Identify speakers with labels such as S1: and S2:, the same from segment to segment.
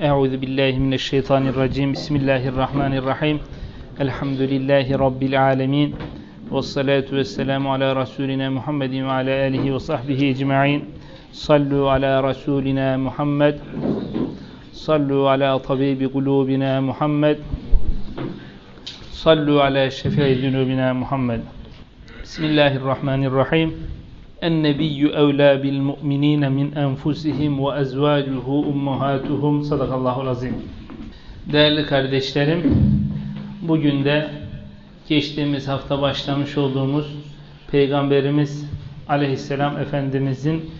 S1: Euzu billahi mineşşeytanirracim. Bismillahirrahmanirrahim. Elhamdülillahi rabbil alamin. Ves salatu vesselamu ala rasulina Muhammedin ve ala alihi ve sahbihi ecmaîn. Sallu ala rasulina Muhammed. Sallu ala tabibi kulubina Muhammed. Sallu ala şefii zunubina Muhammed. Bismillahirrahmanirrahim. النبي أولى بالمؤمنين من أنفسهم وأزواجه أمهاتهم Sadakallahu azim. Değerli kardeşlerim, bugün de geçtiğimiz hafta başlamış olduğumuz Peygamberimiz Aleyhisselam Efendimizin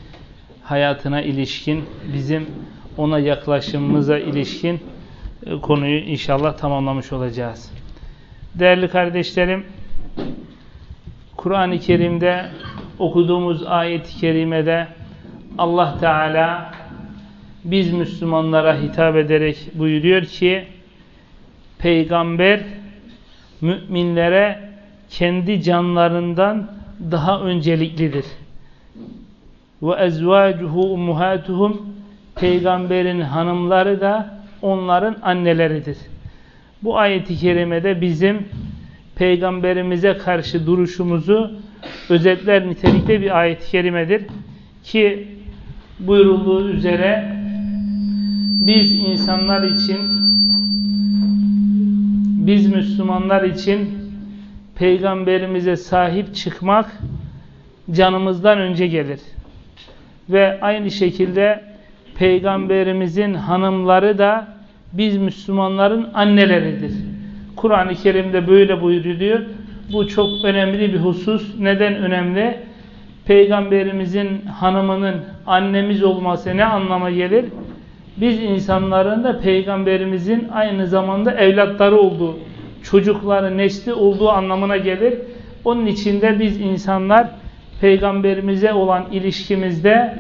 S1: hayatına ilişkin, bizim ona yaklaşımımıza ilişkin e, konuyu inşallah tamamlamış olacağız. Değerli kardeşlerim, Kur'an-ı Kerim'de okuduğumuz ayet-i kerimede Allah Teala biz Müslümanlara hitap ederek buyuruyor ki peygamber müminlere kendi canlarından daha önceliklidir. Ve ezvacuhu ummuhatuhum peygamberin hanımları da onların anneleridir. Bu ayeti kerimede bizim peygamberimize karşı duruşumuzu özetler nitelikte bir ayet-i kerimedir. Ki buyurulduğu üzere biz insanlar için biz Müslümanlar için peygamberimize sahip çıkmak canımızdan önce gelir. Ve aynı şekilde peygamberimizin hanımları da biz Müslümanların anneleridir. Kur'an-ı Kerim'de böyle buyuruyor. Bu çok önemli bir husus. Neden önemli? Peygamberimizin hanımının annemiz olması ne anlama gelir? Biz insanların da peygamberimizin aynı zamanda evlatları olduğu, çocukları, nesli olduğu anlamına gelir. Onun için de biz insanlar peygamberimize olan ilişkimizde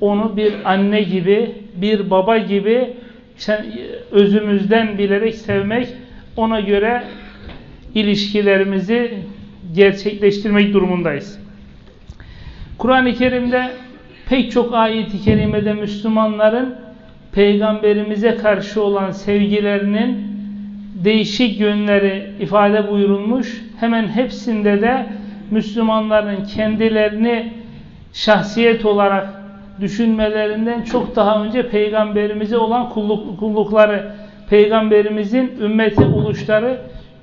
S1: onu bir anne gibi, bir baba gibi özümüzden bilerek sevmek, ona göre ilişkilerimizi gerçekleştirmek durumundayız. Kur'an-ı Kerim'de pek çok ayet-i kerimede Müslümanların peygamberimize karşı olan sevgilerinin değişik yönleri ifade buyurulmuş. Hemen hepsinde de Müslümanların kendilerini şahsiyet olarak düşünmelerinden çok daha önce peygamberimize olan kulluk, kullukları, peygamberimizin ümmeti oluşları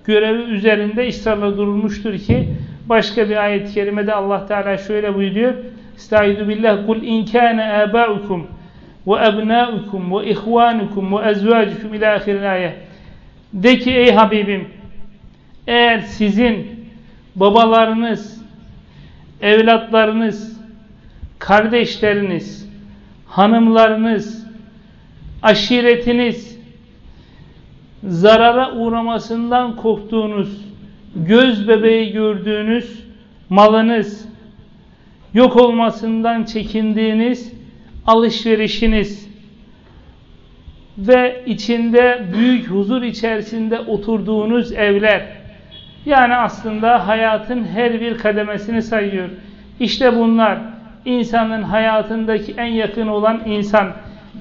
S1: görevi üzerinde ısrarla durulmuştur ki başka bir ayet-i kerimede Allah Teala şöyle buyuruyor. Estaizu billah kul in kana abaukum ve ebnaukum ve ihvanukum ve ezvacukum ila ahiril ayet. De ki ey Habibim eğer sizin babalarınız, evlatlarınız, kardeşleriniz, hanımlarınız, aşiretiniz, zarara uğramasından korktuğunuz, göz bebeği gördüğünüz malınız, yok olmasından çekindiğiniz alışverişiniz ve içinde büyük huzur içerisinde oturduğunuz evler, yani aslında hayatın her bir kademesini sayıyor. İşte bunlar. İnsanın hayatındaki en yakın olan insan,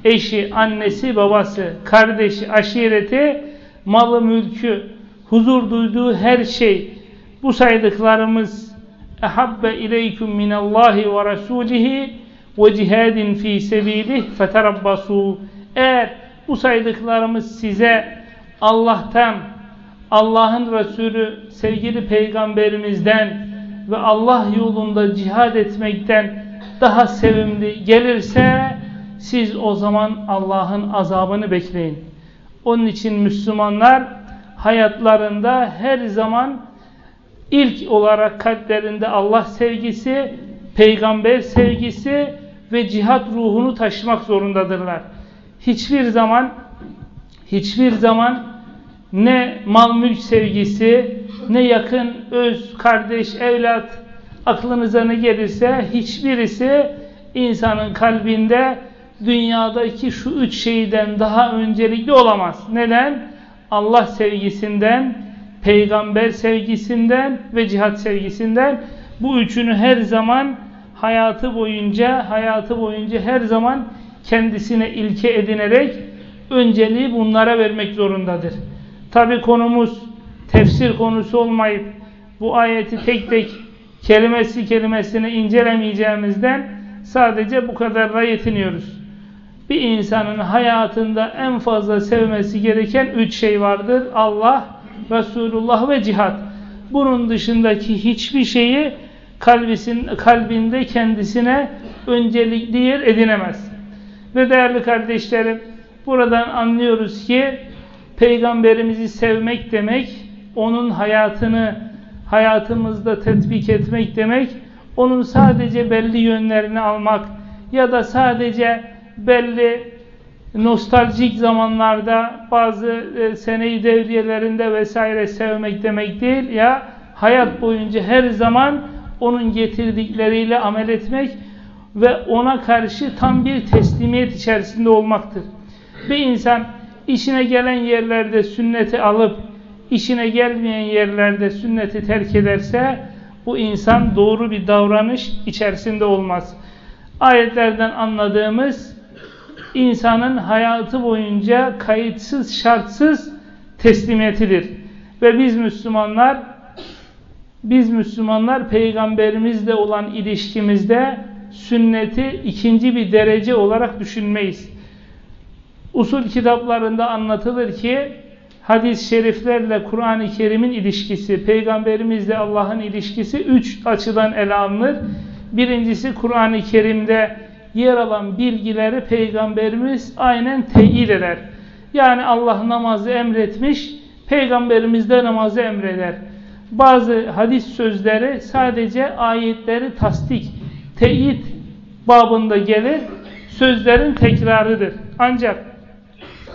S1: eşi, annesi, babası, kardeşi, aşireti, malı, mülkü, huzur duyduğu her şey, bu saydıklarımız ehabbe ileyküm minallahi ve rasulihi ve cihadin fi sebilih feterabbasu eğer bu saydıklarımız size Allah'tan Allah'ın Resulü sevgili peygamberimizden ve Allah yolunda cihad etmekten daha sevimli gelirse siz o zaman Allah'ın azabını bekleyin. Onun için Müslümanlar hayatlarında her zaman ilk olarak kalplerinde Allah sevgisi, peygamber sevgisi ve cihat ruhunu taşımak zorundadırlar. Hiçbir zaman hiçbir zaman ne mal mülk sevgisi, ne yakın öz, kardeş, evlat aklınıza ne gelirse hiçbirisi insanın kalbinde dünyadaki şu üç şeyden daha öncelikli olamaz. Neden? Allah sevgisinden, peygamber sevgisinden ve cihat sevgisinden bu üçünü her zaman hayatı boyunca hayatı boyunca her zaman kendisine ilke edinerek önceliği bunlara vermek zorundadır. Tabi konumuz tefsir konusu olmayıp bu ayeti tek tek kelimesi kelimesine incelemeyeceğimizden sadece bu kadarla yetiniyoruz. Bir insanın hayatında en fazla sevmesi gereken üç şey vardır. Allah, Resulullah ve cihat. Bunun dışındaki hiçbir şeyi kalbisin, kalbinde kendisine öncelikli yer edinemez. Ve değerli kardeşlerim, buradan anlıyoruz ki Peygamberimizi sevmek demek, onun hayatını hayatımızda tetbik etmek demek, onun sadece belli yönlerini almak ya da sadece belli nostaljik zamanlarda bazı e, seneyi devriyelerinde vesaire sevmek demek değil ya hayat boyunca her zaman onun getirdikleriyle amel etmek ve ona karşı tam bir teslimiyet içerisinde olmaktır. Bir insan işine gelen yerlerde sünneti alıp işine gelmeyen yerlerde sünneti terk ederse bu insan doğru bir davranış içerisinde olmaz. Ayetlerden anladığımız insanın hayatı boyunca kayıtsız şartsız teslimiyetidir. Ve biz Müslümanlar biz Müslümanlar peygamberimizle olan ilişkimizde sünneti ikinci bir derece olarak düşünmeyiz. Usul kitaplarında anlatılır ki hadis-i şeriflerle Kur'an-ı Kerim'in ilişkisi, peygamberimizle Allah'ın ilişkisi üç açıdan ele alınır. Birincisi Kur'an-ı Kerim'de yer alan bilgileri peygamberimiz aynen teyit eder. Yani Allah namazı emretmiş, peygamberimiz de namazı emreder. Bazı hadis sözleri sadece ayetleri tasdik, teyit babında gelir, sözlerin tekrarıdır. Ancak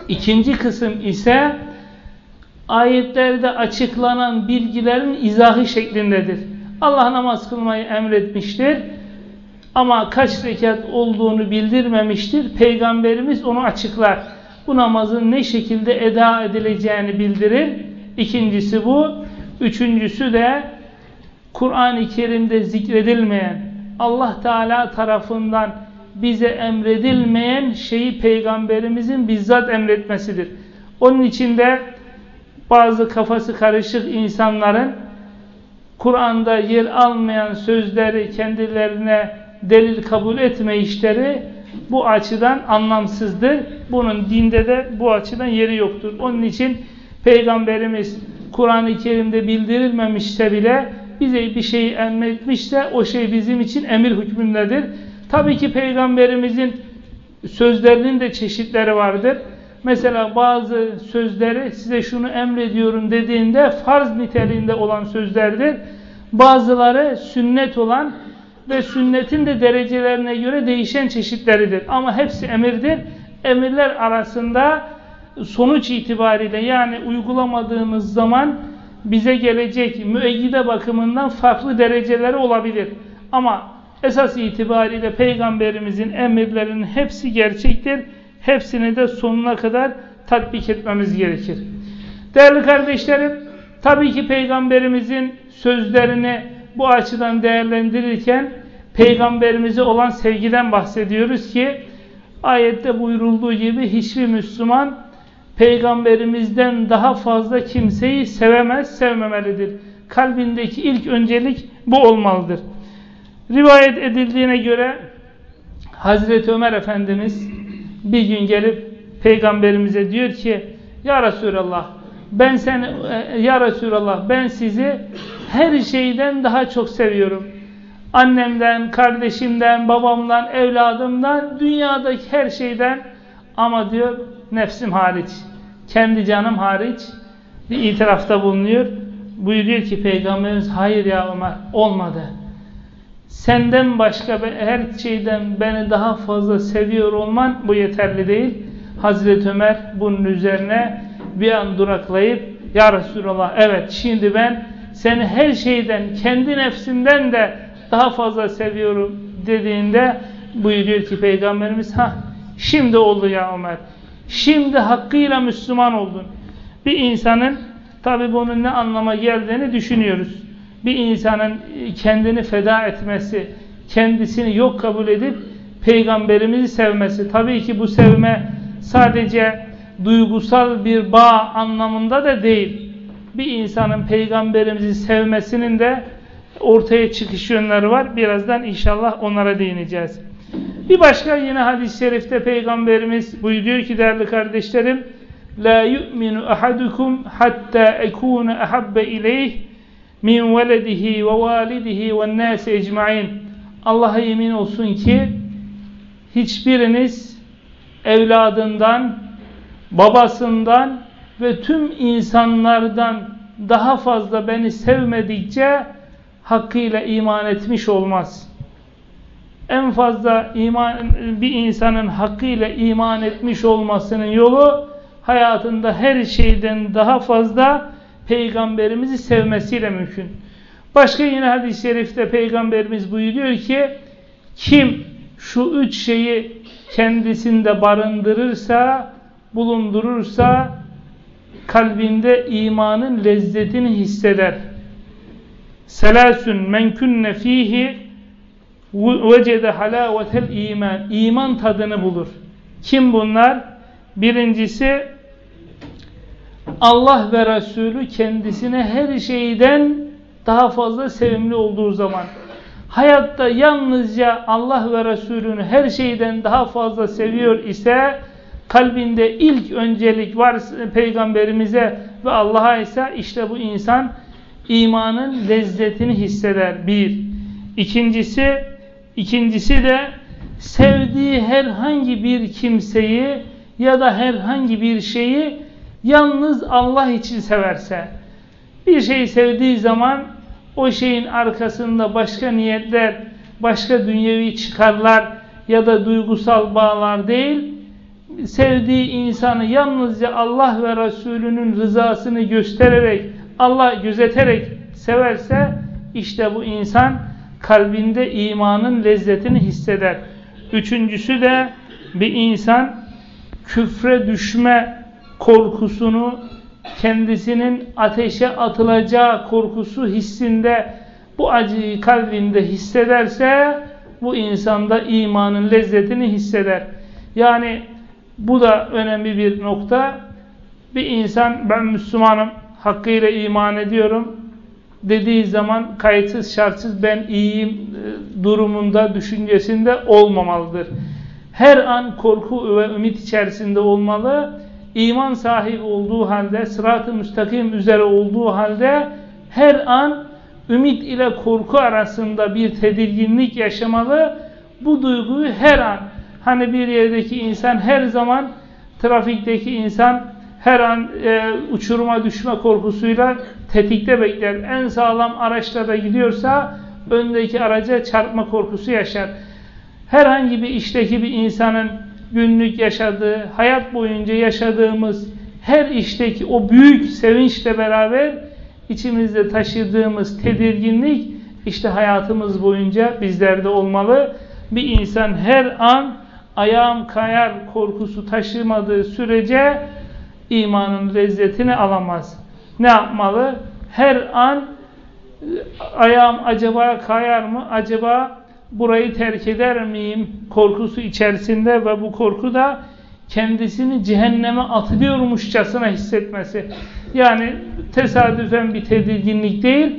S1: ikinci kısım ise ayetlerde açıklanan bilgilerin izahı şeklindedir. Allah namaz kılmayı emretmiştir ama kaç rekat olduğunu bildirmemiştir. Peygamberimiz onu açıklar. Bu namazın ne şekilde eda edileceğini bildirir. İkincisi bu. Üçüncüsü de Kur'an-ı Kerim'de zikredilmeyen, Allah Teala tarafından bize emredilmeyen şeyi Peygamberimizin bizzat emretmesidir. Onun içinde bazı kafası karışık insanların Kur'an'da yer almayan sözleri kendilerine delil kabul etme işleri bu açıdan anlamsızdır. Bunun dinde de bu açıdan yeri yoktur. Onun için Peygamberimiz Kur'an-ı Kerim'de bildirilmemişse bile bize bir şey emretmişse o şey bizim için emir hükmündedir. Tabii ki Peygamberimizin sözlerinin de çeşitleri vardır. Mesela bazı sözleri size şunu emrediyorum dediğinde farz niteliğinde olan sözlerdir. Bazıları sünnet olan ve sünnetin de derecelerine göre değişen çeşitleridir. Ama hepsi emirdir. Emirler arasında sonuç itibariyle yani uygulamadığımız zaman bize gelecek müeyyide bakımından farklı dereceleri olabilir. Ama esas itibariyle Peygamberimizin emirlerinin hepsi gerçektir. Hepsini de sonuna kadar tatbik etmemiz gerekir. Değerli kardeşlerim, tabii ki Peygamberimizin sözlerini bu açıdan değerlendirirken Peygamberimize olan sevgiden bahsediyoruz ki ayette buyurulduğu gibi hiçbir Müslüman Peygamberimizden daha fazla kimseyi sevemez, sevmemelidir. Kalbindeki ilk öncelik bu olmalıdır. Rivayet edildiğine göre Hazreti Ömer Efendimiz bir gün gelip Peygamberimize diyor ki Ya Resulallah ben seni e, Ya Resulallah ben sizi her şeyden daha çok seviyorum. Annemden, kardeşimden, babamdan, evladımdan, dünyadaki her şeyden ama diyor nefsim hariç, kendi canım hariç bir itirafta bulunuyor. Buyuruyor ki Peygamberimiz hayır ya Ömer olmadı. Senden başka her şeyden beni daha fazla seviyor olman bu yeterli değil. Hazreti Ömer bunun üzerine bir an duraklayıp Ya Resulallah evet şimdi ben seni her şeyden kendi nefsimden de daha fazla seviyorum dediğinde buyuruyor ki Peygamberimiz ha şimdi oldu ya Ömer. Şimdi hakkıyla Müslüman oldun. Bir insanın tabi bunun ne anlama geldiğini düşünüyoruz. Bir insanın kendini feda etmesi, kendisini yok kabul edip Peygamberimizi sevmesi. Tabii ki bu sevme sadece duygusal bir bağ anlamında da değil. Bir insanın peygamberimizi sevmesinin de ortaya çıkış yönleri var. Birazdan inşallah onlara değineceğiz. Bir başka yine hadis-i şerifte peygamberimiz buyuruyor ki değerli kardeşlerim La yu'minu ahadukum hatta ekune ahabbe ileyh min veledihi ve validihi ve nâsi ecmain. Allah'a yemin olsun ki hiçbiriniz evladından, babasından ve tüm insanlardan daha fazla beni sevmedikçe hakkıyla iman etmiş olmaz. En fazla iman, bir insanın hakkıyla iman etmiş olmasının yolu hayatında her şeyden daha fazla peygamberimizi sevmesiyle mümkün. Başka yine hadis-i şerifte peygamberimiz buyuruyor ki kim şu üç şeyi kendisinde barındırırsa, bulundurursa kalbinde imanın lezzetini hisseder. Selasun men kunne fihi vecede halavetel iman. İman tadını bulur. Kim bunlar? Birincisi Allah ve Resulü kendisine her şeyden daha fazla sevimli olduğu zaman hayatta yalnızca Allah ve Resulünü her şeyden daha fazla seviyor ise kalbinde ilk öncelik var peygamberimize ve Allah'a ise işte bu insan imanın lezzetini hisseder. Bir. İkincisi, ikincisi de sevdiği herhangi bir kimseyi ya da herhangi bir şeyi yalnız Allah için severse bir şeyi sevdiği zaman o şeyin arkasında başka niyetler, başka dünyevi çıkarlar ya da duygusal bağlar değil, sevdiği insanı yalnızca Allah ve Resulünün rızasını göstererek, Allah gözeterek severse, işte bu insan kalbinde imanın lezzetini hisseder. Üçüncüsü de bir insan küfre düşme korkusunu kendisinin ateşe atılacağı korkusu hissinde bu acıyı kalbinde hissederse bu insanda imanın lezzetini hisseder. Yani bu da önemli bir nokta. Bir insan ben Müslümanım, hakkıyla iman ediyorum dediği zaman kayıtsız şartsız ben iyiyim e, durumunda, düşüncesinde olmamalıdır. Her an korku ve ümit içerisinde olmalı iman sahibi olduğu halde, sırat-ı müstakim üzere olduğu halde her an ümit ile korku arasında bir tedirginlik yaşamalı. Bu duyguyu her an, hani bir yerdeki insan her zaman, trafikteki insan her an e, uçuruma düşme korkusuyla tetikte bekler. En sağlam araçlarda gidiyorsa öndeki araca çarpma korkusu yaşar. Herhangi bir işteki bir insanın günlük yaşadığı, hayat boyunca yaşadığımız her işteki o büyük sevinçle beraber içimizde taşıdığımız tedirginlik işte hayatımız boyunca bizlerde olmalı. Bir insan her an ayağım kayar korkusu taşımadığı sürece imanın lezzetini alamaz. Ne yapmalı? Her an ayağım acaba kayar mı? Acaba burayı terk eder miyim korkusu içerisinde ve bu korku da kendisini cehenneme atılıyormuşçasına hissetmesi. Yani tesadüfen bir tedirginlik değil,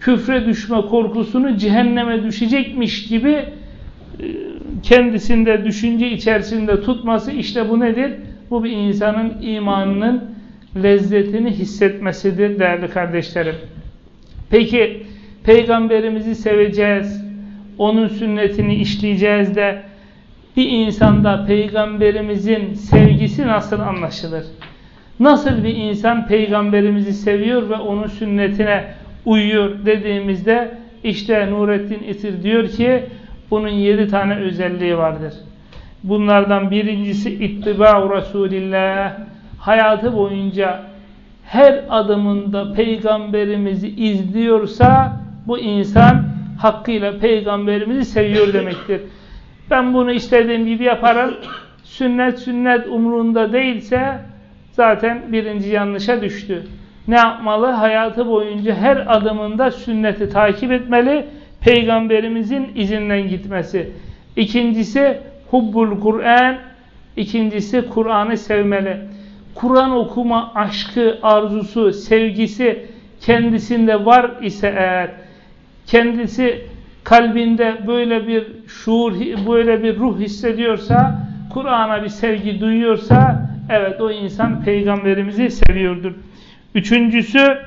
S1: küfre düşme korkusunu cehenneme düşecekmiş gibi e, kendisinde düşünce içerisinde tutması işte bu nedir? Bu bir insanın imanının lezzetini hissetmesidir değerli kardeşlerim. Peki peygamberimizi seveceğiz, onun sünnetini işleyeceğiz de bir insanda peygamberimizin sevgisi nasıl anlaşılır? Nasıl bir insan peygamberimizi seviyor ve onun sünnetine uyuyor dediğimizde işte Nurettin İtir diyor ki bunun yedi tane özelliği vardır. Bunlardan birincisi ittiba'u Resulillah. Hayatı boyunca her adımında peygamberimizi izliyorsa bu insan hakkıyla peygamberimizi seviyor demektir. Ben bunu istediğim gibi yaparım. Sünnet sünnet umrunda değilse zaten birinci yanlışa düştü. Ne yapmalı? Hayatı boyunca her adımında sünneti takip etmeli. Peygamberimizin izinden gitmesi. İkincisi hubbul Kur'an İkincisi Kur'an'ı sevmeli. Kur'an okuma aşkı, arzusu, sevgisi kendisinde var ise eğer kendisi kalbinde böyle bir şuur, böyle bir ruh hissediyorsa, Kur'an'a bir sevgi duyuyorsa, evet o insan peygamberimizi seviyordur. Üçüncüsü,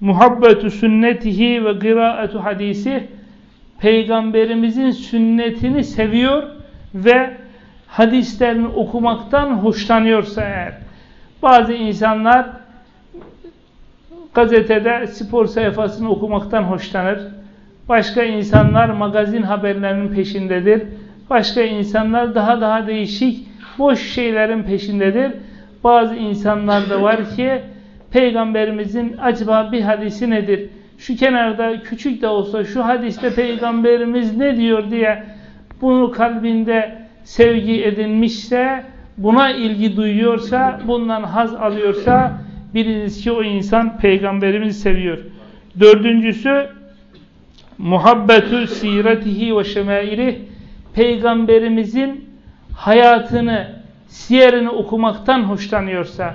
S1: muhabbetu sünnetihi ve kıraatu hadisi, peygamberimizin sünnetini seviyor ve hadislerini okumaktan hoşlanıyorsa eğer. Bazı insanlar gazetede spor sayfasını okumaktan hoşlanır. Başka insanlar magazin haberlerinin peşindedir. Başka insanlar daha daha değişik boş şeylerin peşindedir. Bazı insanlar da var ki Peygamberimizin acaba bir hadisi nedir? Şu kenarda küçük de olsa şu hadiste Peygamberimiz ne diyor diye bunu kalbinde sevgi edinmişse, buna ilgi duyuyorsa, bundan haz alıyorsa biliniz ki o insan Peygamberimizi seviyor. Dördüncüsü muhabbetü siretihi ve şemailih peygamberimizin hayatını, siyerini okumaktan hoşlanıyorsa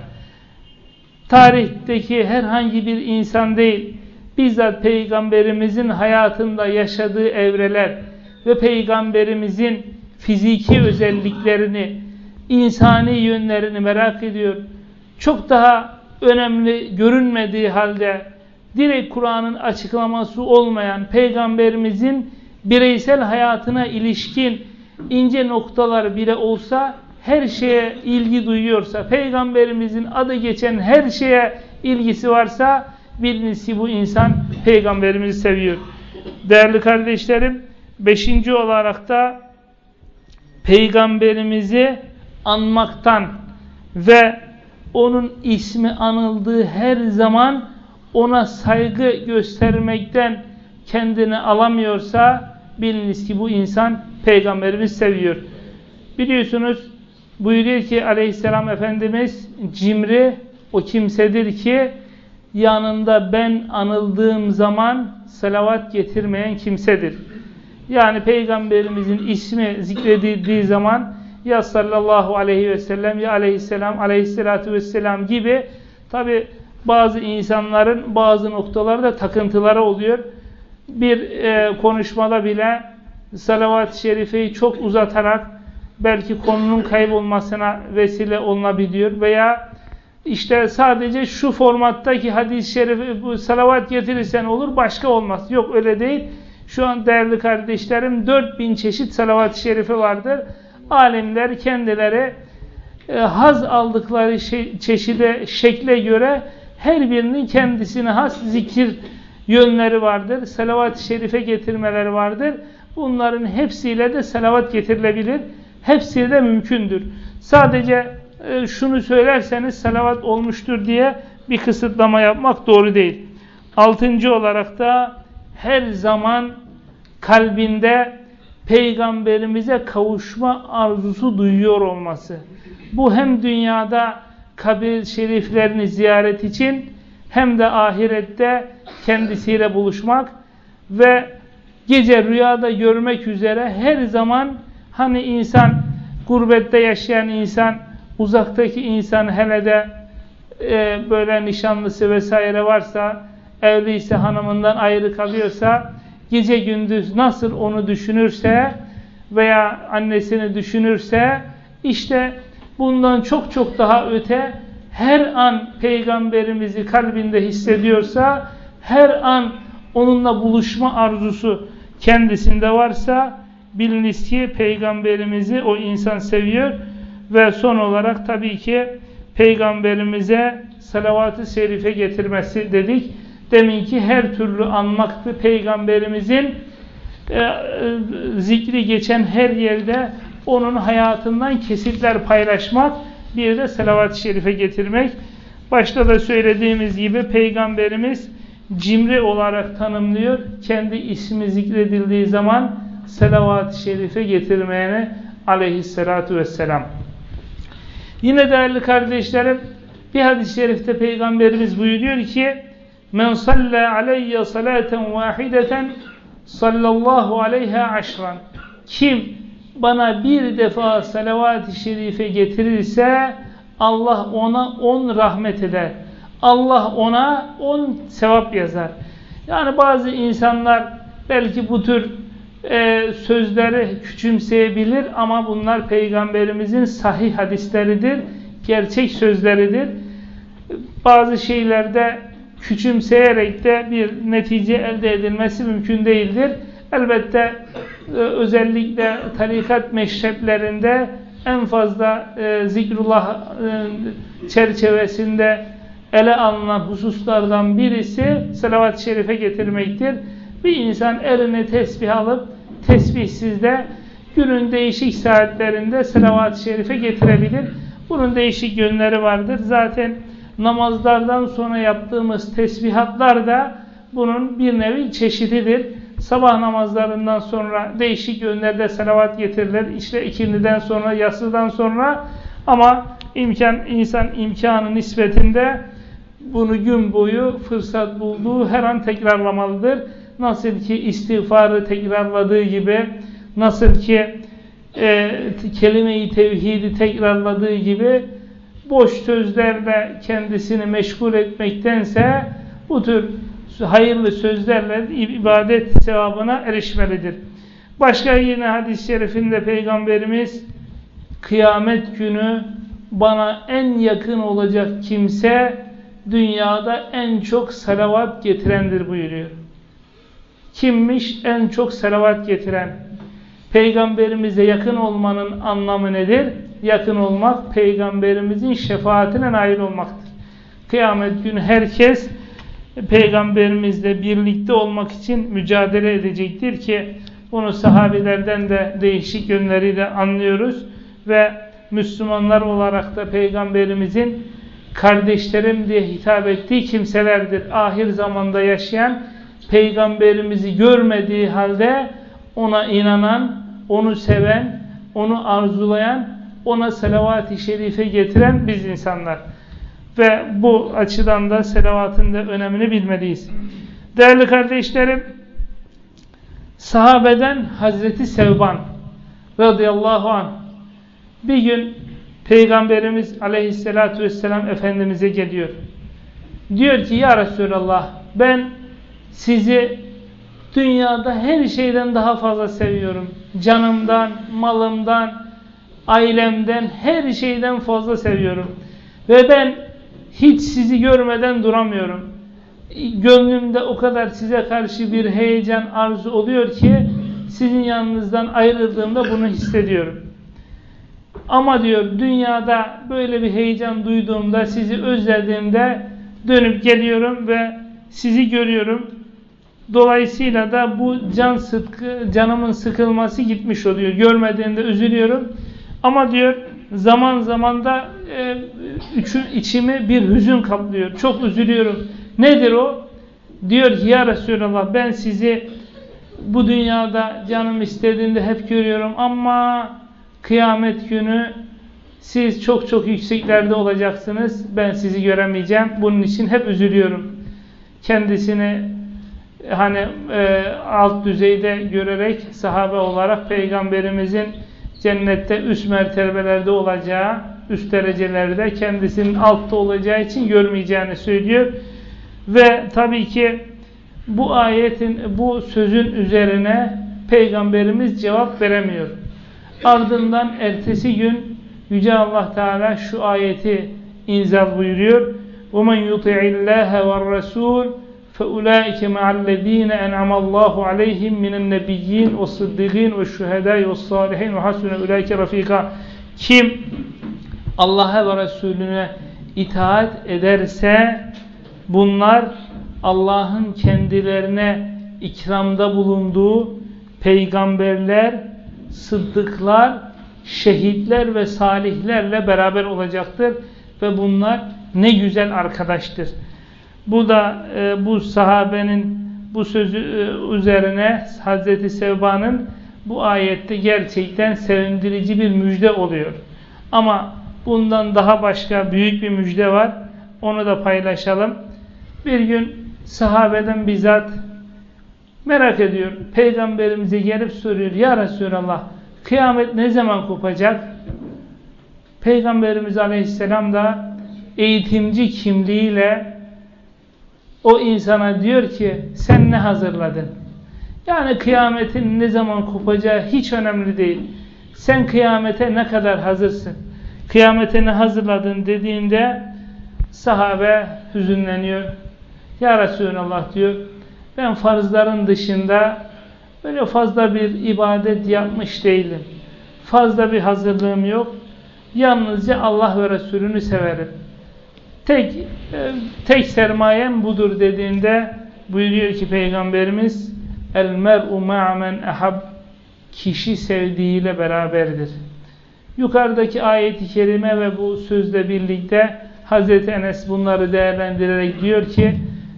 S1: tarihteki herhangi bir insan değil, bizzat peygamberimizin hayatında yaşadığı evreler ve peygamberimizin fiziki özelliklerini, insani yönlerini merak ediyor. Çok daha önemli görünmediği halde direkt Kur'an'ın açıklaması olmayan peygamberimizin bireysel hayatına ilişkin ince noktalar bile olsa her şeye ilgi duyuyorsa, peygamberimizin adı geçen her şeye ilgisi varsa biliniz ki bu insan peygamberimizi seviyor. Değerli kardeşlerim, beşinci olarak da peygamberimizi anmaktan ve onun ismi anıldığı her zaman ona saygı göstermekten kendini alamıyorsa biliniz ki bu insan peygamberimiz seviyor. Biliyorsunuz buyuruyor ki aleyhisselam Efendimiz cimri o kimsedir ki yanında ben anıldığım zaman salavat getirmeyen kimsedir. Yani peygamberimizin ismi zikredildiği zaman ya sallallahu aleyhi ve sellem ya aleyhisselam aleyhissalatu vesselam gibi tabi bazı insanların bazı noktalarda takıntıları oluyor. Bir e, konuşmada bile salavat-ı şerifeyi çok uzatarak belki konunun kaybolmasına vesile olunabiliyor veya işte sadece şu formattaki hadis-i şerifi bu salavat getirirsen olur başka olmaz. Yok öyle değil. Şu an değerli kardeşlerim 4000 çeşit salavat-ı şerifi vardır. Alimler kendileri e, haz aldıkları şey, çeşide, şekle göre her birinin kendisine has zikir yönleri vardır. Salavat-ı şerife getirmeleri vardır. Bunların hepsiyle de salavat getirilebilir. Hepsi de mümkündür. Sadece e, şunu söylerseniz salavat olmuştur diye bir kısıtlama yapmak doğru değil. Altıncı olarak da her zaman kalbinde peygamberimize kavuşma arzusu duyuyor olması. Bu hem dünyada kabir şeriflerini ziyaret için hem de ahirette kendisiyle buluşmak ve gece rüyada görmek üzere her zaman hani insan gurbette yaşayan insan uzaktaki insan hele de e, böyle nişanlısı vesaire varsa evliyse hanımından ayrı kalıyorsa gece gündüz nasıl onu düşünürse veya annesini düşünürse işte bundan çok çok daha öte her an peygamberimizi kalbinde hissediyorsa her an onunla buluşma arzusu kendisinde varsa biliniz ki peygamberimizi o insan seviyor ve son olarak tabii ki peygamberimize salavat-ı şerife getirmesi dedik. Deminki her türlü anmaktı peygamberimizin e, zikri geçen her yerde onun hayatından kesitler paylaşmak, bir de salavat-ı şerife getirmek. Başta da söylediğimiz gibi peygamberimiz cimri olarak tanımlıyor. Kendi ismi zikredildiği zaman salavat-ı şerife getirmeyene aleyhissalatu vesselam. Yine değerli kardeşlerim bir hadis-i şerifte peygamberimiz buyuruyor ki Men salle aleyye salaten vahideten sallallahu aleyha aşran. Kim bana bir defa salavat-ı şerife getirirse Allah ona on rahmet eder. Allah ona on sevap yazar. Yani bazı insanlar belki bu tür e, sözleri küçümseyebilir ama bunlar peygamberimizin sahih hadisleridir, gerçek sözleridir. Bazı şeylerde küçümseyerek de bir netice elde edilmesi mümkün değildir. Elbette e, özellikle tarikat meşreplerinde en fazla e, zikrullah e, çerçevesinde ele alınan hususlardan birisi salavat-ı şerife getirmektir. Bir insan eline tesbih alıp tesbihsiz de günün değişik saatlerinde salavat-ı şerife getirebilir. Bunun değişik yönleri vardır. Zaten namazlardan sonra yaptığımız tesbihatlar da bunun bir nevi çeşididir. Sabah namazlarından sonra değişik yönlerde salavat getirilir. İşte ikindiden sonra, yatsıdan sonra ama imkan insan imkanı nispetinde bunu gün boyu fırsat bulduğu her an tekrarlamalıdır. Nasıl ki istiğfarı tekrarladığı gibi, nasıl ki e, kelime-i tevhidi tekrarladığı gibi boş sözlerle kendisini meşgul etmektense bu tür hayırlı sözlerle ibadet sevabına erişmelidir. Başka yine hadis-i şerifinde Peygamberimiz kıyamet günü bana en yakın olacak kimse dünyada en çok salavat getirendir buyuruyor. Kimmiş en çok salavat getiren? Peygamberimize yakın olmanın anlamı nedir? Yakın olmak, peygamberimizin şefaatine nail olmaktır. Kıyamet günü herkes peygamberimizle birlikte olmak için mücadele edecektir ki bunu sahabilerden de değişik yönleriyle anlıyoruz ve Müslümanlar olarak da peygamberimizin kardeşlerim diye hitap ettiği kimselerdir. Ahir zamanda yaşayan peygamberimizi görmediği halde ona inanan, onu seven, onu arzulayan, ona salavat-ı şerife getiren biz insanlar. Ve bu açıdan da selavatın da önemini bilmeliyiz. Değerli kardeşlerim, sahabeden Hazreti Sevban radıyallahu anh bir gün Peygamberimiz aleyhissalatü vesselam Efendimiz'e geliyor. Diyor ki ya Resulallah ben sizi dünyada her şeyden daha fazla seviyorum. Canımdan, malımdan, ailemden, her şeyden fazla seviyorum. Ve ben hiç sizi görmeden duramıyorum. Gönlümde o kadar size karşı bir heyecan arzu oluyor ki sizin yanınızdan ayrıldığımda bunu hissediyorum. Ama diyor dünyada böyle bir heyecan duyduğumda, sizi özlediğimde dönüp geliyorum ve sizi görüyorum. Dolayısıyla da bu can sıtkı, canımın sıkılması gitmiş oluyor. Görmediğimde üzülüyorum. Ama diyor zaman zaman da e, içimi bir hüzün kaplıyor. Çok üzülüyorum. Nedir o? Diyor ki ya Resulallah ben sizi bu dünyada canım istediğinde hep görüyorum ama kıyamet günü siz çok çok yükseklerde olacaksınız. Ben sizi göremeyeceğim. Bunun için hep üzülüyorum. Kendisini hani e, alt düzeyde görerek sahabe olarak peygamberimizin cennette üst mertebelerde olacağı, üst derecelerde kendisinin altta olacağı için görmeyeceğini söylüyor. Ve tabii ki bu ayetin, bu sözün üzerine peygamberimiz cevap veremiyor. Ardından ertesi gün Yüce Allah Teala şu ayeti inzal buyuruyor. وَمَنْ يُطِعِ اللّٰهَ وَالرَّسُولِ فَاُولَٰئِكَ مَعَ الَّذ۪ينَ اَنْعَمَ اللّٰهُ عَلَيْهِمْ مِنَ النَّبِيِّينَ وَالصِّدِّقِينَ وَالشُّهَدَاءِ وَالصَّالِحِينَ وَحَسُنَ اُولَٰئِكَ رَف۪يقًا Kim Allah'a ve Resulüne itaat ederse bunlar Allah'ın kendilerine ikramda bulunduğu peygamberler, sıddıklar, şehitler ve salihlerle beraber olacaktır. Ve bunlar ne güzel arkadaştır. Bu da e, bu sahabenin bu sözü e, üzerine Hazreti Sevba'nın bu ayette gerçekten sevindirici bir müjde oluyor. Ama bundan daha başka büyük bir müjde var. Onu da paylaşalım. Bir gün sahabeden bizzat merak ediyor. Peygamberimize gelip soruyor. Ya Resulallah Kıyamet ne zaman kopacak? Peygamberimiz Aleyhisselam da eğitimci kimliğiyle o insana diyor ki sen ne hazırladın? Yani kıyametin ne zaman kopacağı hiç önemli değil. Sen kıyamete ne kadar hazırsın? Kıyamete ne hazırladın dediğinde sahabe hüzünleniyor. Ya Resulallah diyor ben farzların dışında böyle fazla bir ibadet yapmış değilim. Fazla bir hazırlığım yok. Yalnızca Allah ve Resulünü severim. Tek e, tek sermayem budur dediğinde buyuruyor ki Peygamberimiz el mer'u ma'men ehab kişi sevdiğiyle beraberdir. Yukarıdaki ayeti kerime ve bu sözle birlikte Hazreti Enes bunları değerlendirerek diyor ki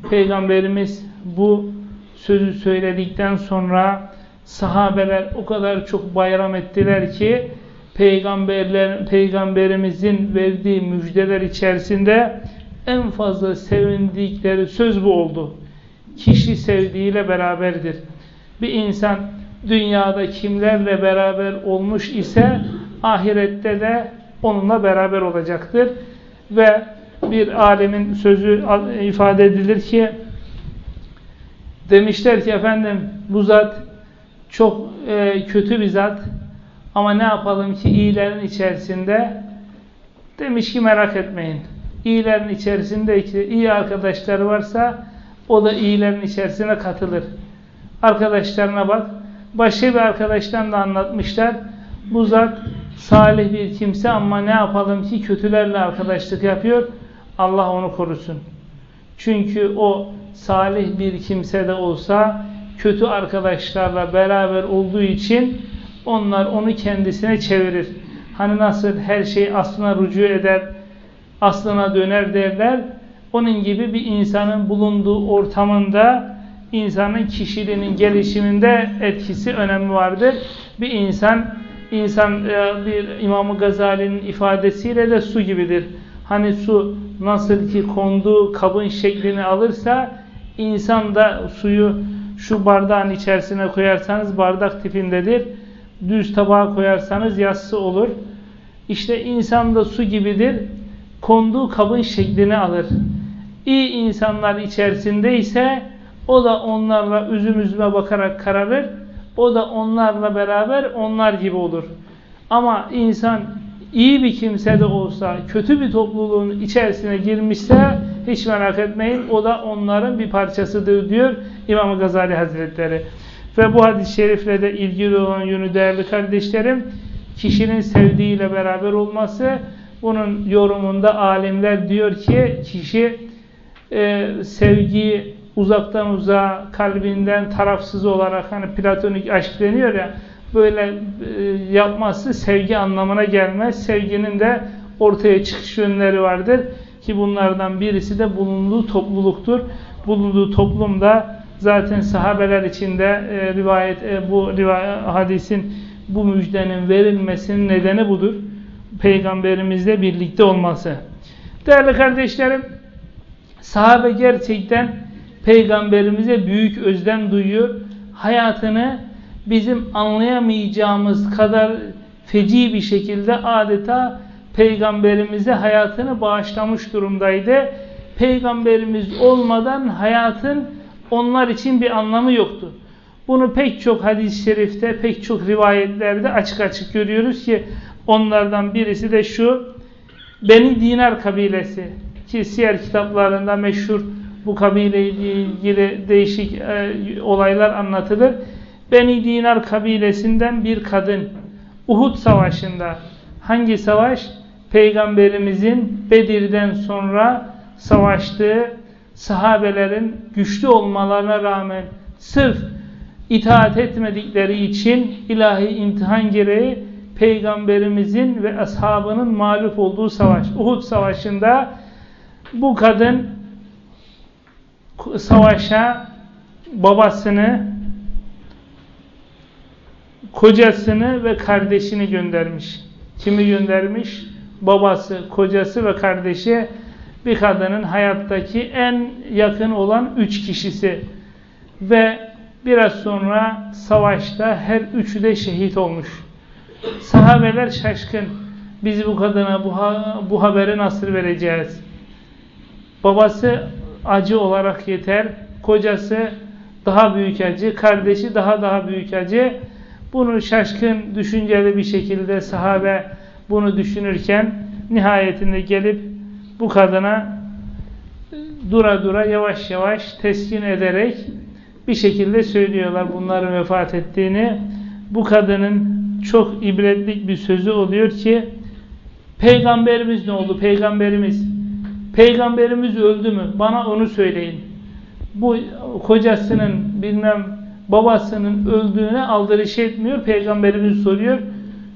S1: Peygamberimiz bu sözü söyledikten sonra sahabeler o kadar çok bayram ettiler ki peygamberler peygamberimizin verdiği müjdeler içerisinde en fazla sevindikleri söz bu oldu. Kişi sevdiğiyle beraberdir. Bir insan dünyada kimlerle beraber olmuş ise ahirette de onunla beraber olacaktır. Ve bir alemin sözü ifade edilir ki demişler ki efendim bu zat çok e, kötü bir zat ama ne yapalım ki iyilerin içerisinde demiş ki merak etmeyin. İyilerin içerisinde iyi arkadaşları varsa o da iyilerin içerisine katılır. Arkadaşlarına bak. Başka bir arkadaştan da anlatmışlar. Bu zat salih bir kimse ama ne yapalım ki kötülerle arkadaşlık yapıyor. Allah onu korusun. Çünkü o salih bir kimse de olsa kötü arkadaşlarla beraber olduğu için onlar onu kendisine çevirir. Hani nasıl her şey aslına rücu eder, aslına döner derler. Onun gibi bir insanın bulunduğu ortamında insanın kişiliğinin gelişiminde etkisi önemli vardır. Bir insan insan e, bir İmam Gazali'nin ifadesiyle de su gibidir. Hani su nasıl ki konduğu kabın şeklini alırsa insan da suyu şu bardağın içerisine koyarsanız bardak tipindedir. Düz tabağa koyarsanız yassı olur. İşte insan da su gibidir. Konduğu kabın şeklini alır. İyi insanlar içerisinde ise o da onlarla üzüm üzüme bakarak kararır. O da onlarla beraber onlar gibi olur. Ama insan iyi bir kimse de olsa, kötü bir topluluğun içerisine girmişse hiç merak etmeyin. O da onların bir parçasıdır diyor İmam Gazali Hazretleri. Ve bu hadis-i şerifle de ilgili olan yönü değerli kardeşlerim, kişinin sevdiğiyle beraber olması, bunun yorumunda alimler diyor ki kişi e, sevgiyi uzaktan uzağa, kalbinden tarafsız olarak hani platonik aşk deniyor ya böyle e, yapması sevgi anlamına gelmez. Sevginin de ortaya çıkış yönleri vardır ki bunlardan birisi de bulunduğu topluluktur. Bulunduğu toplumda zaten sahabeler içinde e, rivayet e, bu rivayet, hadisin bu müjdenin verilmesinin nedeni budur. Peygamberimizle birlikte olması. Değerli kardeşlerim, sahabe gerçekten peygamberimize büyük özlem duyuyor. Hayatını bizim anlayamayacağımız kadar feci bir şekilde adeta peygamberimize hayatını bağışlamış durumdaydı. Peygamberimiz olmadan hayatın onlar için bir anlamı yoktu. Bunu pek çok hadis-i şerifte, pek çok rivayetlerde açık açık görüyoruz ki onlardan birisi de şu Beni Dinar kabilesi ki siyer kitaplarında meşhur bu kabileyle ilgili değişik e, olaylar anlatılır. Beni Dinar kabilesinden bir kadın Uhud savaşında hangi savaş? Peygamberimizin Bedir'den sonra savaştığı sahabelerin güçlü olmalarına rağmen sırf itaat etmedikleri için ilahi imtihan gereği Peygamberimizin ve ashabının mağlup olduğu savaş. Uhud savaşında bu kadın savaşa babasını kocasını ve kardeşini göndermiş. Kimi göndermiş? Babası, kocası ve kardeşi bir kadının hayattaki en yakın olan üç kişisi. Ve biraz sonra savaşta her üçü de şehit olmuş. Sahabeler şaşkın. Biz bu kadına bu, ha bu haberi nasıl vereceğiz? Babası acı olarak yeter. Kocası daha büyük acı. Kardeşi daha daha büyük acı. Bunu şaşkın, düşünceli bir şekilde sahabe bunu düşünürken nihayetinde gelip bu kadına dura dura yavaş yavaş teskin ederek bir şekilde söylüyorlar bunların vefat ettiğini. Bu kadının çok ibretlik bir sözü oluyor ki Peygamberimiz ne oldu? Peygamberimiz Peygamberimiz öldü mü? Bana onu söyleyin. Bu kocasının bilmem babasının öldüğüne aldırış etmiyor. Peygamberimiz soruyor.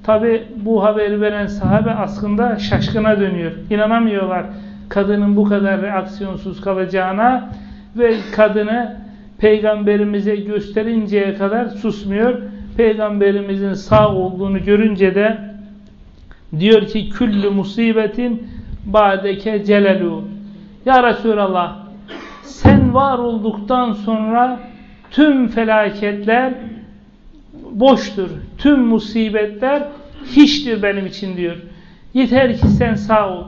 S1: Tabi bu haberi veren sahabe aslında şaşkına dönüyor. İnanamıyorlar kadının bu kadar reaksiyonsuz kalacağına ve kadını peygamberimize gösterinceye kadar susmuyor. Peygamberimizin sağ olduğunu görünce de diyor ki küllü musibetin ba'deke celelu Ya Resulallah sen var olduktan sonra tüm felaketler boştur. Tüm musibetler hiçtir benim için diyor. Yeter ki sen sağ ol.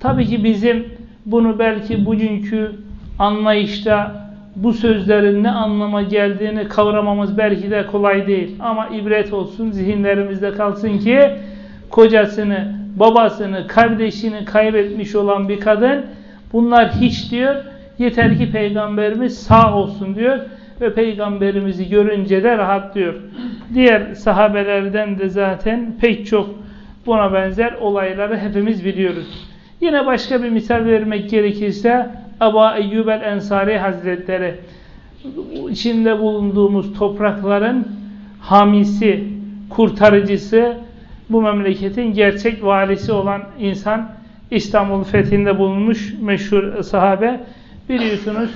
S1: Tabii ki bizim bunu belki bugünkü anlayışta bu sözlerin ne anlama geldiğini kavramamız belki de kolay değil. Ama ibret olsun, zihinlerimizde kalsın ki kocasını, babasını, kardeşini kaybetmiş olan bir kadın bunlar hiç diyor. Yeter ki peygamberimiz sağ olsun diyor ve peygamberimizi görünce de rahatlıyor. Diğer sahabelerden de zaten pek çok buna benzer olayları hepimiz biliyoruz. Yine başka bir misal vermek gerekirse Aba Eyyub el-Ensari Hazretleri içinde bulunduğumuz toprakların hamisi, kurtarıcısı, bu memleketin gerçek valisi olan insan İstanbul fethinde bulunmuş meşhur sahabe. Biliyorsunuz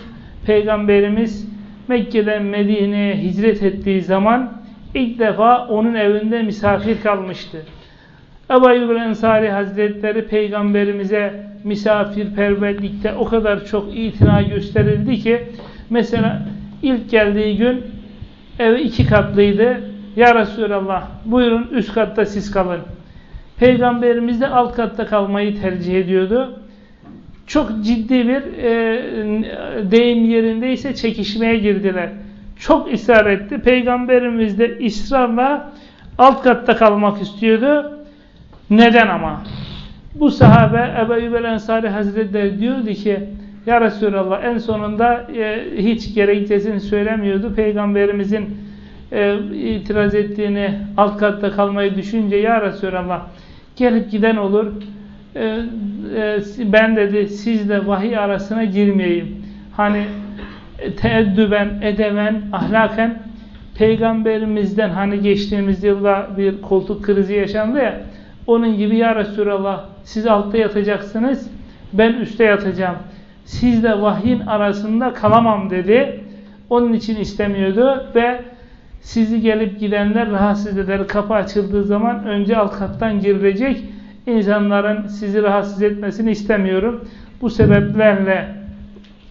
S1: Peygamberimiz Mekke'den Medine'ye hicret ettiği zaman ilk defa onun evinde misafir kalmıştı. Ebu Eyyub Ensari Hazretleri Peygamberimize misafirperverlikte o kadar çok itina gösterildi ki mesela ilk geldiği gün evi iki katlıydı. Ya Resulallah buyurun üst katta siz kalın. Peygamberimiz de alt katta kalmayı tercih ediyordu. Çok ciddi bir e, deyim yerindeyse çekişmeye girdiler. Çok ısrar etti. Peygamberimiz de ısrarla alt katta kalmak istiyordu. Neden ama? Bu sahabe Ebu Eyyubel Ensari Hazretleri diyordu ki Ya Resulallah en sonunda e, hiç gerekçesini söylemiyordu. Peygamberimizin e, itiraz ettiğini alt katta kalmayı düşünce Ya Resulallah gelip giden olur. E, e, ben dedi sizle vahiy arasına girmeyeyim. Hani teeddüben, edeven, ahlaken Peygamberimizden hani geçtiğimiz yılda bir koltuk krizi yaşandı ya onun gibi ya Resulallah siz altta yatacaksınız ben üstte yatacağım. Sizle vahyin arasında kalamam dedi. Onun için istemiyordu ve sizi gelip gidenler rahatsız eder. Kapı açıldığı zaman önce alt kattan girecek. İnsanların sizi rahatsız etmesini istemiyorum. Bu sebeplerle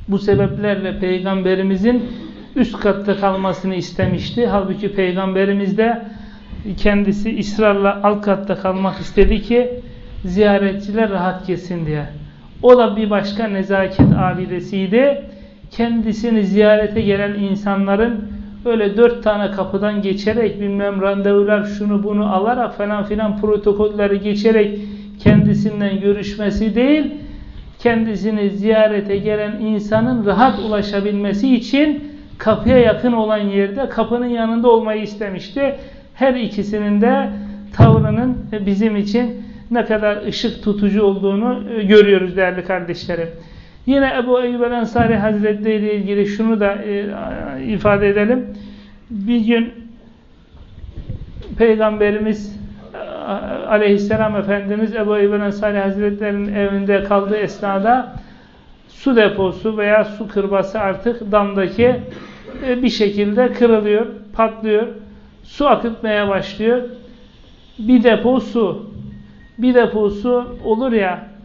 S1: bu sebeplerle peygamberimizin üst katta kalmasını istemişti. Halbuki peygamberimiz de kendisi ısrarla alt katta kalmak istedi ki ziyaretçiler rahat geçsin diye. O da bir başka nezaket abidesiydi. Kendisini ziyarete gelen insanların öyle dört tane kapıdan geçerek bilmem randevular şunu bunu alarak falan filan protokolleri geçerek kendisinden görüşmesi değil, kendisini ziyarete gelen insanın rahat ulaşabilmesi için kapıya yakın olan yerde kapının yanında olmayı istemişti her ikisinin de tavrının bizim için ne kadar ışık tutucu olduğunu e, görüyoruz değerli kardeşlerim. Yine Ebu Eyyub el Ensari Hazretleri ile ilgili şunu da e, ifade edelim. Bir gün Peygamberimiz e, aleyhisselam Efendimiz Ebu Eyyub el Ensari Hazretleri'nin evinde kaldığı esnada su deposu veya su kırbası artık damdaki bir şekilde kırılıyor, patlıyor su akıtmaya başlıyor. Bir depo su. Bir depo su olur ya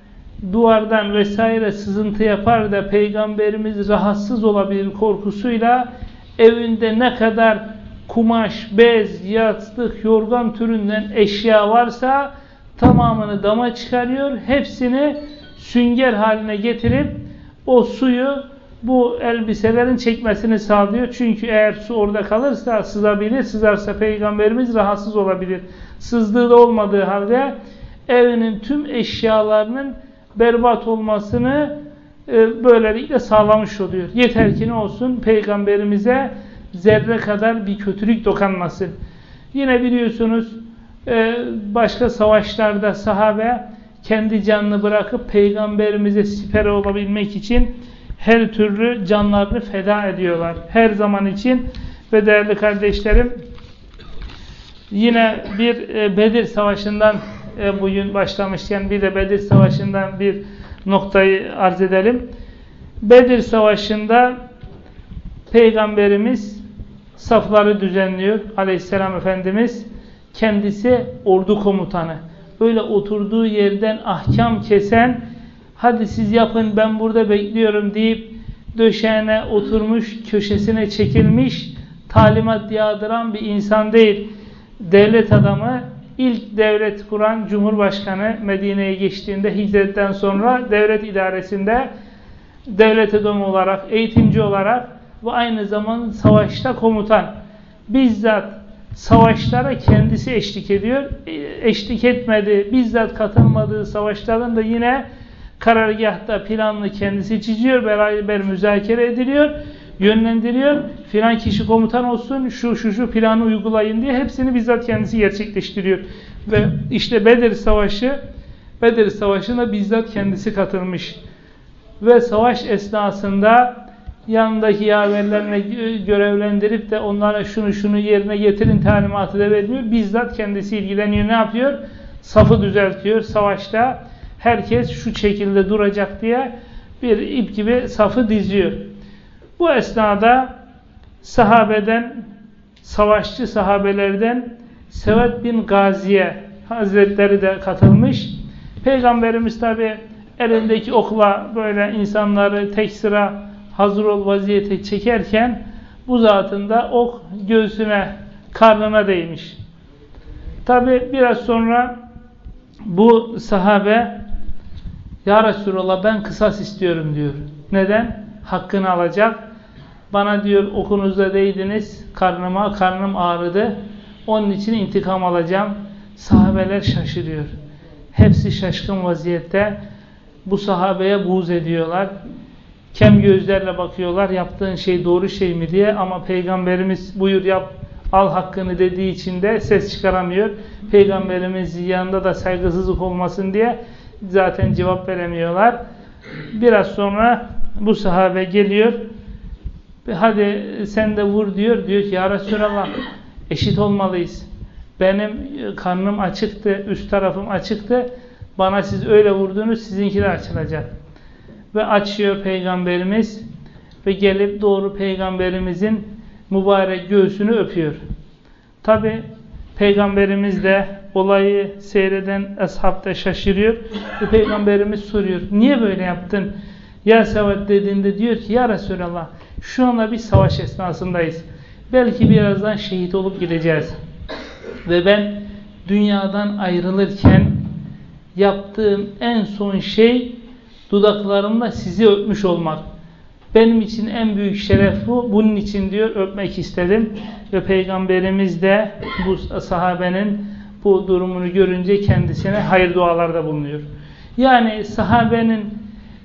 S1: duvardan vesaire sızıntı yapar da peygamberimiz rahatsız olabilir korkusuyla evinde ne kadar kumaş, bez, yastık, yorgan türünden eşya varsa tamamını dama çıkarıyor. Hepsini sünger haline getirip o suyu bu elbiselerin çekmesini sağlıyor. Çünkü eğer su orada kalırsa sızabilir. Sızarsa peygamberimiz rahatsız olabilir. Sızdığı da olmadığı halde evinin tüm eşyalarının berbat olmasını e, böylelikle sağlamış oluyor. Yeter ki ne olsun peygamberimize zerre kadar bir kötülük dokanmasın. Yine biliyorsunuz e, başka savaşlarda sahabe kendi canını bırakıp peygamberimize siper olabilmek için her türlü canlarını feda ediyorlar. Her zaman için ve değerli kardeşlerim yine bir e, Bedir Savaşı'ndan e, bugün başlamışken bir de Bedir Savaşı'ndan bir noktayı arz edelim. Bedir Savaşı'nda Peygamberimiz safları düzenliyor. Aleyhisselam Efendimiz kendisi ordu komutanı. Öyle oturduğu yerden ahkam kesen hadi siz yapın ben burada bekliyorum deyip döşeğine oturmuş, köşesine çekilmiş, talimat yağdıran bir insan değil. Devlet adamı, ilk devlet kuran Cumhurbaşkanı Medine'ye geçtiğinde hicretten sonra devlet idaresinde devlet adamı olarak, eğitimci olarak ve aynı zamanda savaşta komutan. Bizzat savaşlara kendisi eşlik ediyor. E, eşlik etmedi, bizzat katılmadığı savaşların da yine karargahta planlı kendisi çiziyor, beraber müzakere ediliyor, yönlendiriyor. Filan kişi komutan olsun, şu şu şu planı uygulayın diye hepsini bizzat kendisi gerçekleştiriyor. Ve işte Bedir Savaşı, Bedir Savaşı'na bizzat kendisi katılmış. Ve savaş esnasında yanındaki yaverlerine görevlendirip de onlara şunu şunu yerine getirin talimatı da vermiyor. Bizzat kendisi ilgileniyor. Ne yapıyor? Safı düzeltiyor. Savaşta herkes şu şekilde duracak diye bir ip gibi safı diziyor. Bu esnada sahabeden, savaşçı sahabelerden Sevet bin Gaziye Hazretleri de katılmış. Peygamberimiz tabi elindeki okla böyle insanları tek sıra hazır ol vaziyete çekerken bu zatında ok göğsüne, karnına değmiş. Tabi biraz sonra bu sahabe Ya Resulallah ben kısas istiyorum diyor. Neden? Hakkını alacak. Bana diyor okunuzda değdiniz karnıma, karnım ağrıdı. Onun için intikam alacağım. Sahabeler şaşırıyor. Hepsi şaşkın vaziyette bu sahabeye buğz ediyorlar. Kem gözlerle bakıyorlar yaptığın şey doğru şey mi diye ama Peygamberimiz buyur yap al hakkını dediği için de ses çıkaramıyor. Peygamberimiz yanında da saygısızlık olmasın diye zaten cevap veremiyorlar. Biraz sonra bu sahabe geliyor. Hadi sen de vur diyor. Diyor ki ya Resulallah eşit olmalıyız. Benim karnım açıktı, üst tarafım açıktı. Bana siz öyle vurdunuz, sizinki de açılacak. Ve açıyor Peygamberimiz ve gelip doğru Peygamberimizin mübarek göğsünü öpüyor. Tabi Peygamberimiz de olayı seyreden ashab da şaşırıyor. Ve Peygamberimiz soruyor. Niye böyle yaptın? Ya Sevat dediğinde diyor ki ya Resulallah şu anda bir savaş esnasındayız. Belki birazdan şehit olup gideceğiz. Ve ben dünyadan ayrılırken yaptığım en son şey dudaklarımla sizi öpmüş olmak. Benim için en büyük şeref bu. Bunun için diyor öpmek istedim. Ve Peygamberimiz de bu sahabenin bu durumunu görünce kendisine hayır dualarda bulunuyor. Yani sahabenin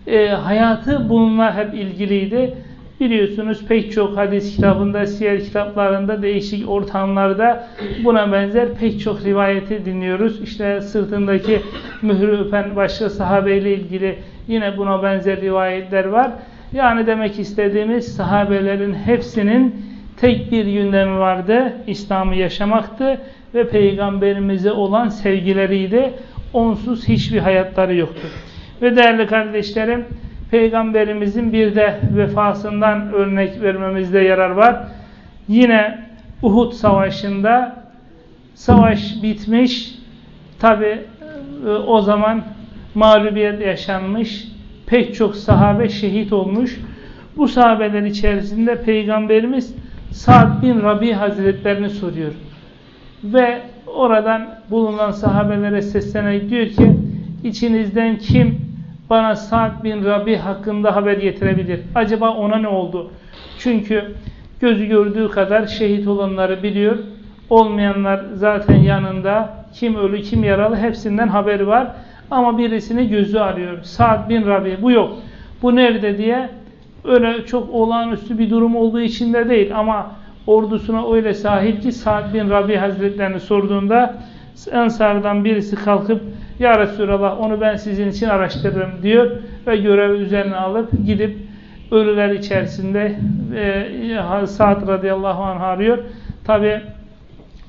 S1: e, hayatı bununla hep ilgiliydi. Biliyorsunuz pek çok hadis kitabında, siyer kitaplarında, değişik ortamlarda buna benzer pek çok rivayeti dinliyoruz. İşte sırtındaki mührü öpen başka sahabeyle ilgili yine buna benzer rivayetler var. Yani demek istediğimiz sahabelerin hepsinin tek bir gündemi vardı. İslam'ı yaşamaktı ve peygamberimize olan sevgileriydi. Onsuz hiçbir hayatları yoktu. Ve değerli kardeşlerim, peygamberimizin bir de vefasından örnek vermemizde yarar var. Yine Uhud savaşında savaş bitmiş. Tabi e, o zaman mağlubiyet yaşanmış pek çok sahabe şehit olmuş. Bu sahabeler içerisinde Peygamberimiz Sa'd bin Rabi Hazretlerini soruyor. Ve oradan bulunan sahabelere seslenerek diyor ki içinizden kim bana Sa'd bin Rabi hakkında haber getirebilir? Acaba ona ne oldu? Çünkü gözü gördüğü kadar şehit olanları biliyor. Olmayanlar zaten yanında. Kim ölü kim yaralı hepsinden haberi var. Ama birisini gözü arıyor. Sa'd bin Rabi bu yok. Bu nerede diye öyle çok olağanüstü bir durum olduğu için de değil ama ordusuna öyle sahip ki Sa'd bin Rabi Hazretlerini sorduğunda Ensar'dan birisi kalkıp Ya Resulallah onu ben sizin için araştırırım diyor ve görevi üzerine alıp gidip ölüler içerisinde e, Sa'd radıyallahu anh arıyor. Tabi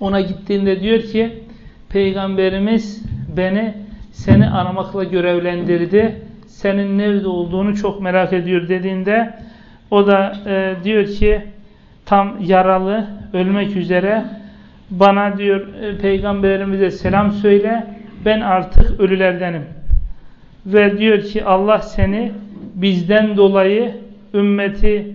S1: ona gittiğinde diyor ki Peygamberimiz beni seni aramakla görevlendirdi. Senin nerede olduğunu çok merak ediyor dediğinde o da e, diyor ki tam yaralı, ölmek üzere bana diyor e, peygamberimize selam söyle ben artık ölülerdenim. Ve diyor ki Allah seni bizden dolayı ümmeti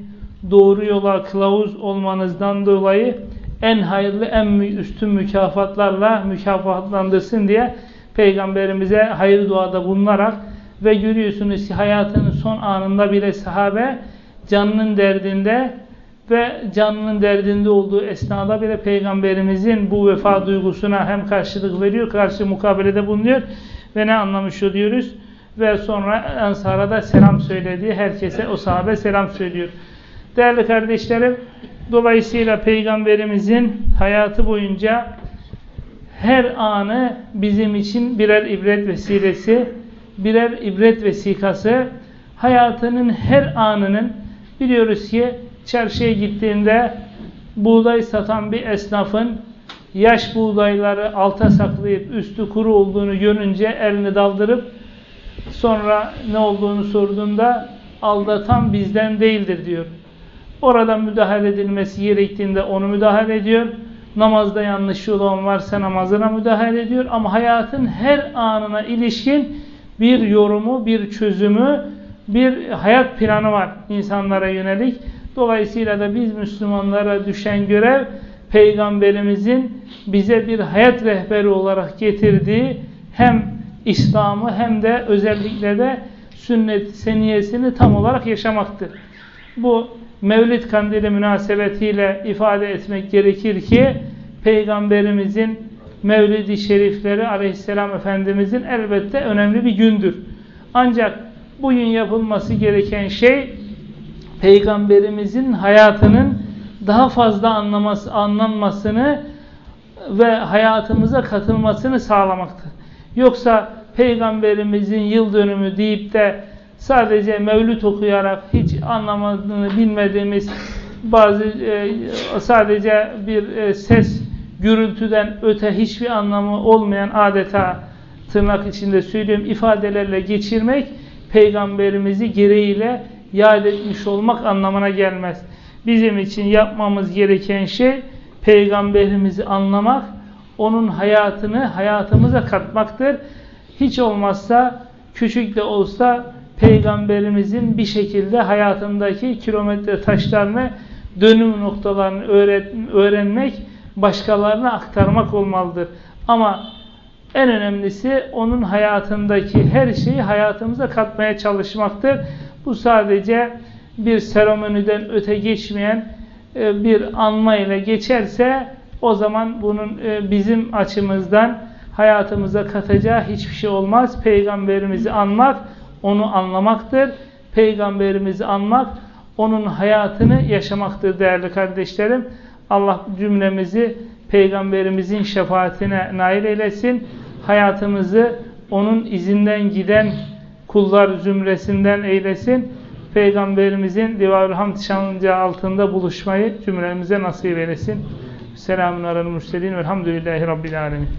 S1: doğru yola kılavuz olmanızdan dolayı en hayırlı en üstün mükafatlarla mükafatlandırsın diye peygamberimize hayır duada bulunarak ve görüyorsunuz ki hayatının son anında bile sahabe canının derdinde ve canının derdinde olduğu esnada bile peygamberimizin bu vefa duygusuna hem karşılık veriyor, karşı mukabelede bulunuyor ve ne anlamış oluyoruz? Ve sonra Ensar'a da selam söylediği herkese o sahabe selam söylüyor. Değerli kardeşlerim, dolayısıyla peygamberimizin hayatı boyunca her anı bizim için birer ibret vesilesi, birer ibret vesikası, hayatının her anının biliyoruz ki çarşıya gittiğinde buğday satan bir esnafın yaş buğdayları alta saklayıp üstü kuru olduğunu görünce elini daldırıp sonra ne olduğunu sorduğunda aldatan bizden değildir diyor. Orada müdahale edilmesi gerektiğinde onu müdahale ediyor. Namazda yanlışı olan varsa namazına müdahale ediyor. Ama hayatın her anına ilişkin bir yorumu, bir çözümü, bir hayat planı var insanlara yönelik. Dolayısıyla da biz Müslümanlara düşen görev Peygamberimizin bize bir hayat rehberi olarak getirdiği hem İslam'ı hem de özellikle de sünnet seniyesini tam olarak yaşamaktır. Bu Mevlid kandili münasebetiyle ifade etmek gerekir ki Peygamberimizin Mevlid-i Şerifleri Aleyhisselam Efendimizin elbette önemli bir gündür. Ancak bugün yapılması gereken şey Peygamberimizin hayatının daha fazla anlaması, anlanmasını ve hayatımıza katılmasını sağlamaktır. Yoksa Peygamberimizin yıl dönümü deyip de sadece mevlüt okuyarak hiç anlamadığını bilmediğimiz bazı e, sadece bir e, ses gürültüden öte hiçbir anlamı olmayan adeta tırnak içinde söylüyorum ifadelerle geçirmek peygamberimizi gereğiyle yad etmiş olmak anlamına gelmez. Bizim için yapmamız gereken şey peygamberimizi anlamak, onun hayatını hayatımıza katmaktır. Hiç olmazsa küçük de olsa peygamberimizin bir şekilde hayatındaki kilometre taşlarını, dönüm noktalarını öğrenmek, başkalarına aktarmak olmalıdır. Ama en önemlisi onun hayatındaki her şeyi hayatımıza katmaya çalışmaktır. Bu sadece bir seremoniden öte geçmeyen e, bir anma geçerse o zaman bunun e, bizim açımızdan hayatımıza katacağı hiçbir şey olmaz. Peygamberimizi anmak, onu anlamaktır. Peygamberimizi anmak, onun hayatını yaşamaktır değerli kardeşlerim. Allah cümlemizi Peygamberimizin şefaatine nail eylesin. Hayatımızı onun izinden giden kullar zümresinden eylesin. Peygamberimizin Divar-ı Hamd altında buluşmayı cümlemize nasip eylesin. Selamun aleyhi ve sellem. Velhamdülillahi Rabbil alemin.